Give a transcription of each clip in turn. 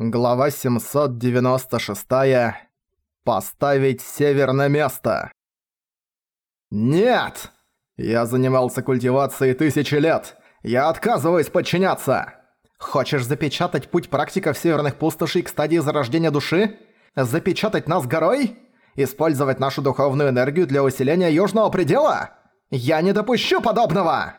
Глава 796. Поставить север на место. Нет! Я занимался культивацией тысячи лет. Я отказываюсь подчиняться. Хочешь запечатать путь практиков северных пустошей к стадии зарождения души? Запечатать нас горой? Использовать нашу духовную энергию для усиления южного предела? Я не допущу подобного!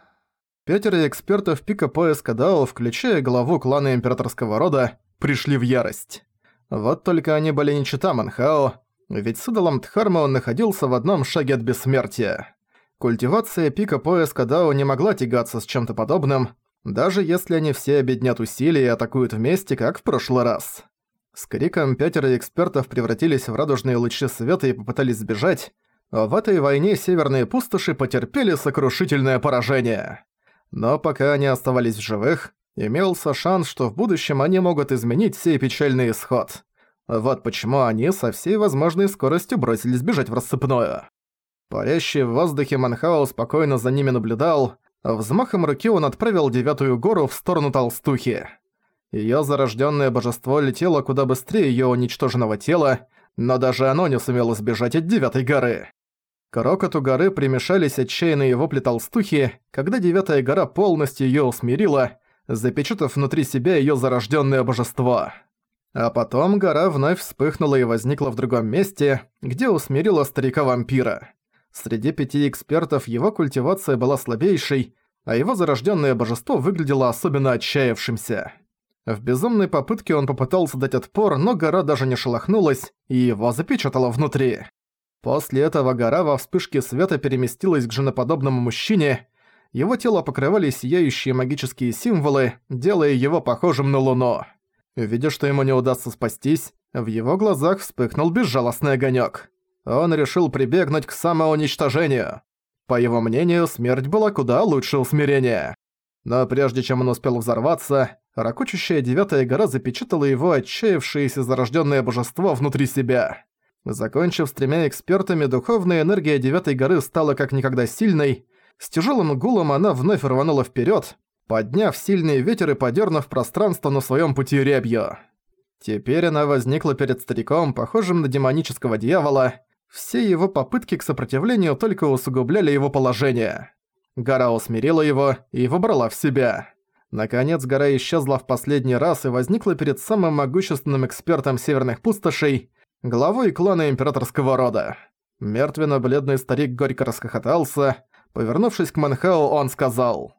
Пятеро экспертов пика поиска Дао, включая главу клана императорского рода, пришли в ярость. Вот только они были не чита Манхао, ведь с идолом Дхарма он находился в одном шаге от бессмертия. Культивация пика поиска Дао не могла тягаться с чем-то подобным, даже если они все объединят усилия и атакуют вместе, как в прошлый раз. С криком пятеро экспертов превратились в радужные лучи света и попытались сбежать, а в этой войне северные пустоши потерпели сокрушительное поражение. Но пока они оставались в живых, имелся шанс, что в будущем они могут изменить сей печальный исход. Вот почему они со всей возможной скоростью бросились бежать в рассыпную. Парящий в воздухе Манхао спокойно за ними наблюдал, а взмахом руки он отправил девятую гору в сторону толстухи. Её зарождённое божество летело куда быстрее её уничтоженного тела, но даже оно не сумело сбежать от девятой горы. К рокоту горы примешались отчаянные вопли толстухи, когда девятая гора полностью её усмирила, запечатав внутри себя её зарождённое божество. А потом гора вновь вспыхнула и возникла в другом месте, где усмирила старика-вампира. Среди пяти экспертов его культивация была слабейшей, а его зарождённое божество выглядело особенно отчаявшимся. В безумной попытке он попытался дать отпор, но гора даже не шелохнулась, и его запечатала внутри. После этого гора во вспышке света переместилась к женоподобному мужчине, его тело покрывали сияющие магические символы, делая его похожим на Луну. Видя, что ему не удастся спастись, в его глазах вспыхнул безжалостный огонек. Он решил прибегнуть к самоуничтожению. По его мнению, смерть была куда лучше усмирения. Но прежде чем он успел взорваться, ракочущая девятая гора запечатала его отчаявшееся зарожденное божество внутри себя. Закончив с тремя экспертами, духовная энергия девятой горы стала как никогда сильной, с тяжелым гулом она вновь рванула вперед, подняв сильный ветер и подернув пространство на своем пути рябью. Теперь она возникла перед стариком, похожим на демонического дьявола. Все его попытки к сопротивлению только усугубляли его положение. Гора усмирила его и выбрала в себя. Наконец гора исчезла в последний раз и возникла перед самым могущественным экспертом северных пустошей, главой клана императорского рода. Мертвенно-бледный старик горько расхохотался, Повернувшись к Манхау, он сказал,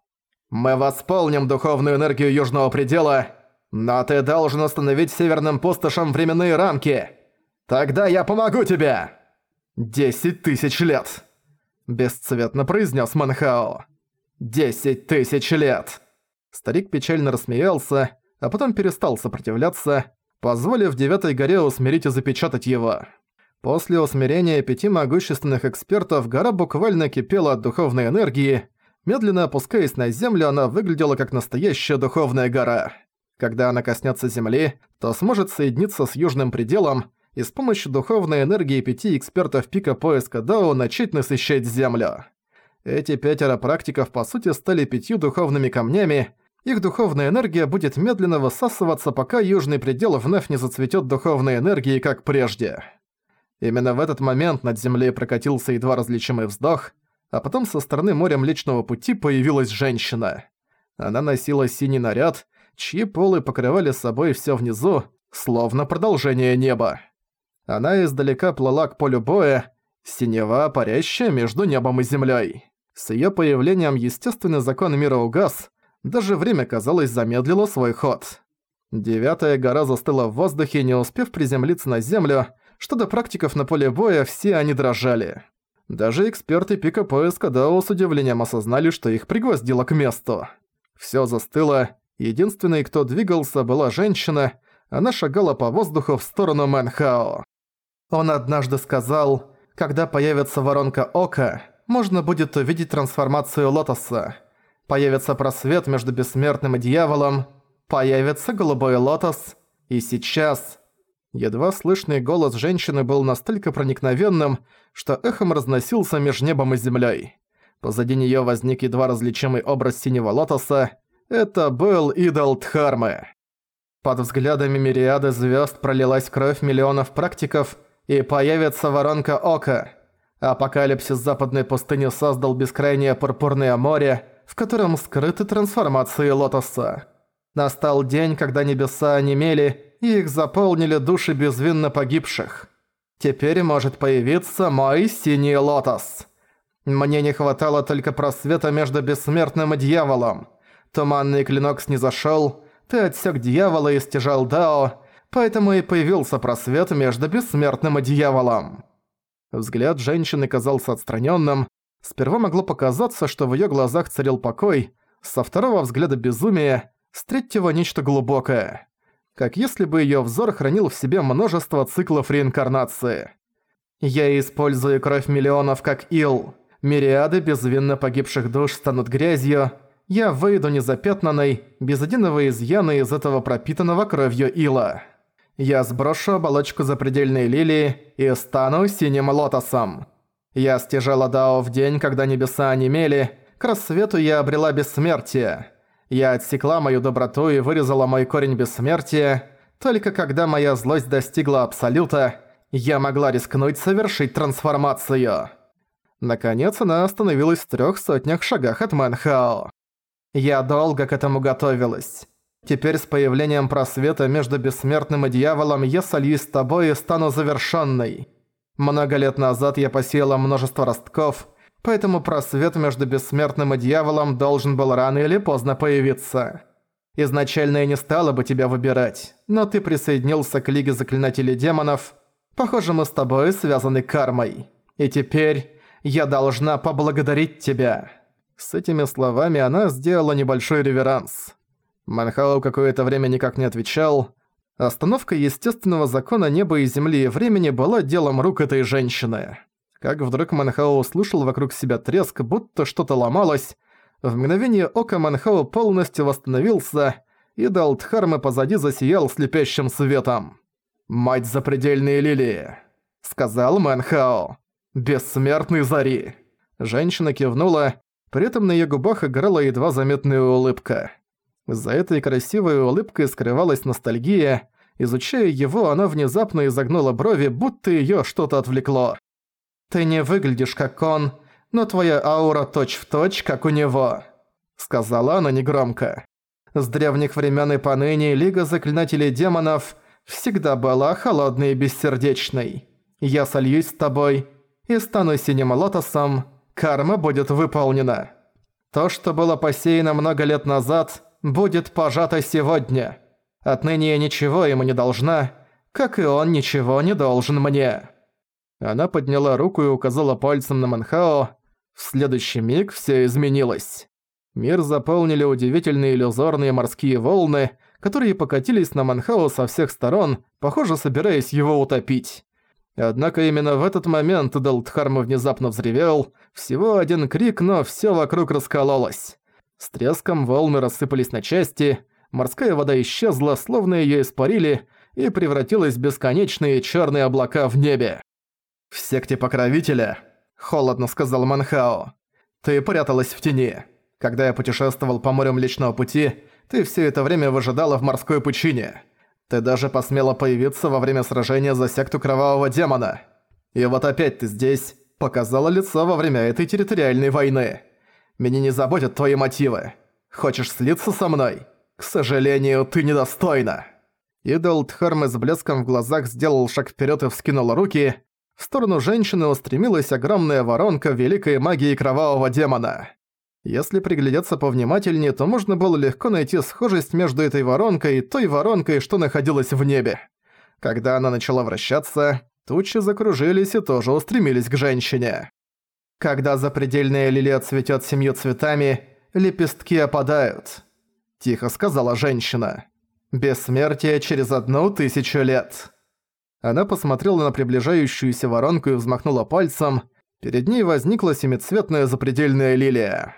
«Мы восполним духовную энергию Южного Предела, но ты должен установить северным пустошам временные рамки. Тогда я помогу тебе!» «Десять тысяч лет!» Бесцветно произнес Манхао. «Десять тысяч лет!» Старик печально рассмеялся, а потом перестал сопротивляться, позволив Девятой горе усмирить и запечатать его. После усмирения пяти могущественных экспертов гора буквально кипела от духовной энергии. Медленно опускаясь на землю, она выглядела как настоящая духовная гора. Когда она коснется земли, то сможет соединиться с южным пределом и с помощью духовной энергии пяти экспертов пика поиска Дао начать насыщать землю. Эти пятеро практиков по сути стали пятью духовными камнями, их духовная энергия будет медленно высасываться, пока южный предел вновь не зацветет духовной энергией, как прежде. Именно в этот момент над землей прокатился едва различимый вздох, а потом со стороны моря Млечного Пути появилась женщина. Она носила синий наряд, чьи полы покрывали собой всё внизу, словно продолжение неба. Она издалека плыла к полю боя, синева, парящая между небом и землей. С её появлением естественный закон мира угас, даже время, казалось, замедлило свой ход. Девятая гора застыла в воздухе, не успев приземлиться на землю, что до практиков на поле боя все они дрожали. Даже эксперты пика поиска Дао с удивлением осознали, что их пригвоздило к месту. Всё застыло, единственной, кто двигался, была женщина, она шагала по воздуху в сторону Мэнхао. Он однажды сказал, когда появится воронка ока, можно будет увидеть трансформацию лотоса. Появится просвет между бессмертным и дьяволом, появится голубой лотос, и сейчас Едва слышный голос женщины был настолько проникновенным, что эхом разносился между небом и землей. Позади нее возник едва различимый образ синего лотоса. Это был идол Дхармы. Под взглядами мириады звезд пролилась кровь миллионов практиков, и появится воронка ока. Апокалипсис западной пустыни создал бескрайнее пурпурное море, в котором скрыты трансформации лотоса. Настал день, когда небеса онемели, и их заполнили души безвинно погибших. Теперь может появиться мой синий лотос. Мне не хватало только просвета между бессмертным и дьяволом. Туманный клинок снизошёл, ты отсек дьявола и стяжал Дао, поэтому и появился просвет между бессмертным и дьяволом. Взгляд женщины казался отстраненным. Сперва могло показаться, что в ее глазах царил покой, со второго взгляда безумие, с третьего нечто глубокое. Как если бы ее взор хранил в себе множество циклов реинкарнации. Я использую кровь миллионов как ил. Мириады безвинно погибших душ станут грязью. Я выйду незапятнанной, без единого изъяна из этого пропитанного кровью ила. Я сброшу оболочку запредельной лилии и стану синим лотосом. Я стяжала Дао в день, когда небеса онемели, к рассвету я обрела бессмертие. Я отсекла мою доброту и вырезала мой корень бессмертия. Только когда моя злость достигла абсолюта, я могла рискнуть совершить трансформацию. Наконец она остановилась в трёх сотнях шагах от Мэнхао. Я долго к этому готовилась. Теперь с появлением просвета между бессмертным и дьяволом я сольюсь с тобой и стану завершенной. Много лет назад я посеяла множество ростков, поэтому просвет между бессмертным и дьяволом должен был рано или поздно появиться. Изначально я не стала бы тебя выбирать, но ты присоединился к Лиге Заклинателей Демонов. Похоже, мы с тобой связаны кармой. И теперь я должна поблагодарить тебя». С этими словами она сделала небольшой реверанс. Манхау какое-то время никак не отвечал. Остановка естественного закона неба и земли и времени была делом рук этой женщины. Как вдруг Манхау услышал вокруг себя треск, будто что-то ломалось. В мгновение ока Манхау полностью восстановился, и Далтхармы позади засиял слепящим светом. «Мать запредельные лилии!» — сказал Манхао. «Бессмертный Зари!» Женщина кивнула, при этом на её губах играла едва заметная улыбка. За этой красивой улыбкой скрывалась ностальгия. Изучая его, она внезапно изогнула брови, будто её что-то отвлекло. «Ты не выглядишь как он, но твоя аура точь-в-точь, точь, как у него», — сказала она негромко. «С древних времен и поныне Лига Заклинателей Демонов всегда была холодной и бессердечной. Я сольюсь с тобой и стану синим лотосом, карма будет выполнена. То, что было посеяно много лет назад — будет пожата сегодня. Отныне я ничего ему не должна, как и он ничего не должен мне». Она подняла руку и указала пальцем на Манхао. В следующий миг все изменилось. Мир заполнили удивительные иллюзорные морские волны, которые покатились на Манхао со всех сторон, похоже, собираясь его утопить. Однако именно в этот момент Далтхарма внезапно взревел. Всего один крик, но все вокруг раскололось. С треском волны рассыпались на части, морская вода исчезла, словно её испарили, и превратилась в бесконечные чёрные облака в небе. «В секте Покровителя», — холодно сказал Манхао, — «ты пряталась в тени. Когда я путешествовал по морю Млечного Пути, ты всё это время выжидала в морской пучине. Ты даже посмела появиться во время сражения за секту Кровавого Демона. И вот опять ты здесь, показала лицо во время этой территориальной войны». Меня не заботят твои мотивы. Хочешь слиться со мной? К сожалению, ты недостойна». Идол Тхармы с блеском в глазах сделал шаг вперед и вскинул руки. В сторону женщины устремилась огромная воронка великой магии кровавого демона. Если приглядеться повнимательнее, то можно было легко найти схожесть между этой воронкой и той воронкой, что находилась в небе. Когда она начала вращаться, тучи закружились и тоже устремились к женщине. Когда запредельная лилия цветет семью цветами, лепестки опадают», – тихо сказала женщина. «Бессмертие через одну тысячу лет». Она посмотрела на приближающуюся воронку и взмахнула пальцем. Перед ней возникла семицветная запредельная лилия.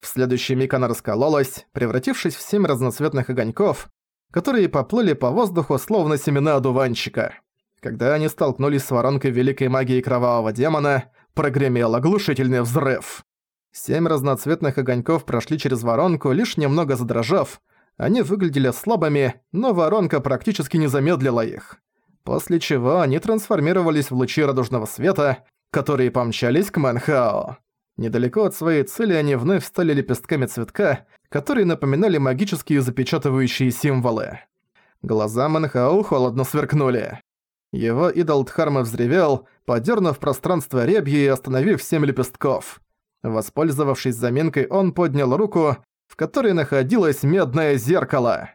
В следующий миг она раскололась, превратившись в семь разноцветных огоньков, которые поплыли по воздуху словно семена одуванчика. Когда они столкнулись с воронкой великой магии кровавого демона, прогремел оглушительный взрыв. Семь разноцветных огоньков прошли через воронку, лишь немного задрожав, Они выглядели слабыми, но воронка практически не замедлила их. После чего они трансформировались в лучи радужного света, которые помчались к Манхао. Недалеко от своей цели они вновь стали лепестками цветка, которые напоминали магические запечатывающие символы. Глаза Манхао холодно сверкнули. Его идол Дхарма взревел, подернув пространство ребью и остановив семь лепестков. Воспользовавшись заминкой, он поднял руку, в которой находилось медное зеркало.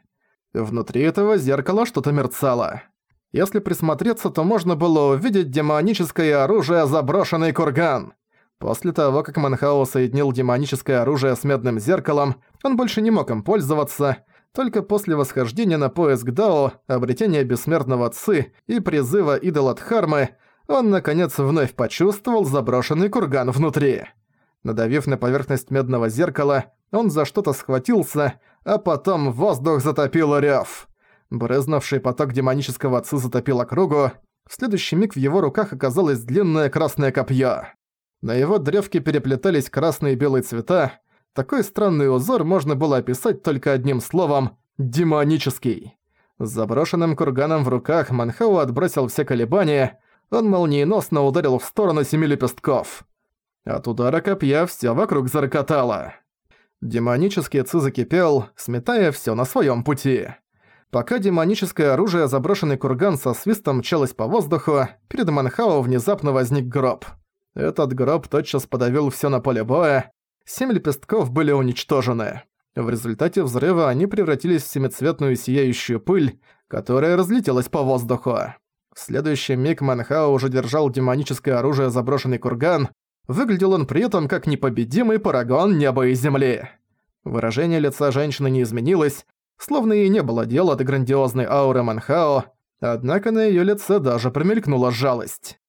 Внутри этого зеркала что-то мерцало. Если присмотреться, то можно было увидеть демоническое оружие «Заброшенный курган». После того, как Манхао соединил демоническое оружие с медным зеркалом, он больше не мог им пользоваться, только после восхождения на поиск Дао, обретения бессмертного Ци и призыва идола Дхармы, он наконец вновь почувствовал заброшенный курган внутри. Надавив на поверхность медного зеркала, он за что-то схватился, а потом воздух затопил рёв. Брызнувший поток демонического ци затопил округу, в следующий миг в его руках оказалось длинное красное копье. На его древке переплетались красные и белые цвета, такой странный узор можно было описать только одним словом «демонический». С заброшенным курганом в руках Манхау отбросил все колебания, он молниеносно ударил в сторону семи лепестков. От удара копья все вокруг зарокотало. Демонический ци закипел, сметая все на своем пути. Пока демоническое оружие заброшенный курган со свистом мчалось по воздуху, перед Манхао внезапно возник гроб. Этот гроб тотчас подавил все на поле боя, семь лепестков были уничтожены. В результате взрыва они превратились в семицветную сияющую пыль, которая разлетелась по воздуху. В следующий миг Манхао уже держал демоническое оружие заброшенный курган, выглядел он при этом как непобедимый парагон неба и земли. Выражение лица женщины не изменилось, словно ей не было дела до грандиозной ауры Манхао, однако на её лице даже промелькнула жалость.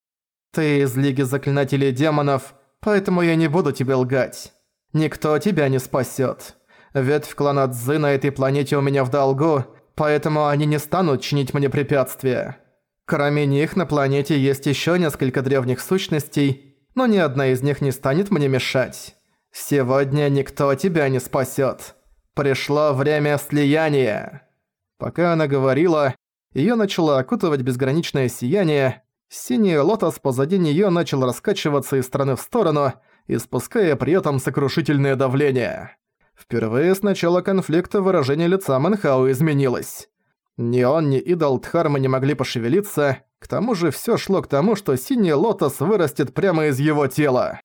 «Ты из Лиги Заклинателей Демонов, поэтому я не буду тебе лгать. Никто тебя не спасёт. Ветвь клана Цзы на этой планете у меня в долгу, поэтому они не станут чинить мне препятствия. Кроме них на планете есть ещё несколько древних сущностей, но ни одна из них не станет мне мешать. Сегодня никто тебя не спасёт». Пришло время слияния. Пока она говорила, её начало окутывать безграничное сияние, синий лотос позади неё начал раскачиваться из стороны в сторону, испуская при этом сокрушительное давление. Впервые с начала конфликта выражение лица Манхау изменилось. Ни он, ни идол Дхарма не могли пошевелиться, к тому же всё шло к тому, что синий лотос вырастет прямо из его тела.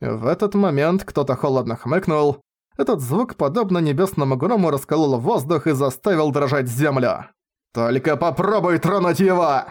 В этот момент кто-то холодно хмыкнул, этот звук, подобно небесному грому, расколол воздух и заставил дрожать землю. «Только попробуй тронуть его!»